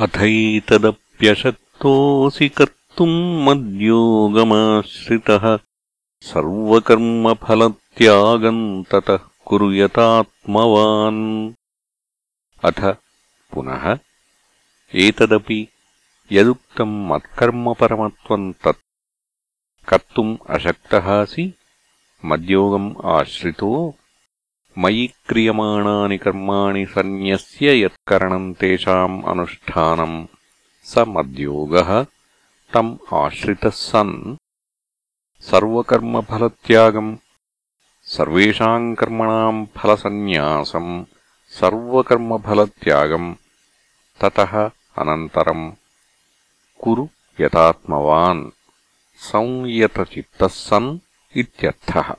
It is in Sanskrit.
अथैतदप्यशक्तोऽसि कर्तुम् मद्योगमाश्रितः। सर्वकर्मफलत्यागम् ततः कुर्यतात्मवान् अथ पुनः एतदपि यदुक्तम् मत्कर्मपरमत्वम् तत्। कर्तुम् अशक्तः असि मद्योगम् आश्रितो मयि क्रियमाणानि कर्माणि सन्न्यस्य यत्करणम् तेषाम् अनुष्ठानम्। स मद्योगः तम् आश्रितः सन्। सर्वकर्मफलत्यागम्। सर्वेषाम् कर्मणाम् फलसन्न्यासम्। सर्वकर्मफलत्यागम्। ततः अनन्तरम्। कुरु यतात्मवान् संयतचित्तः सन् इत्यर्थः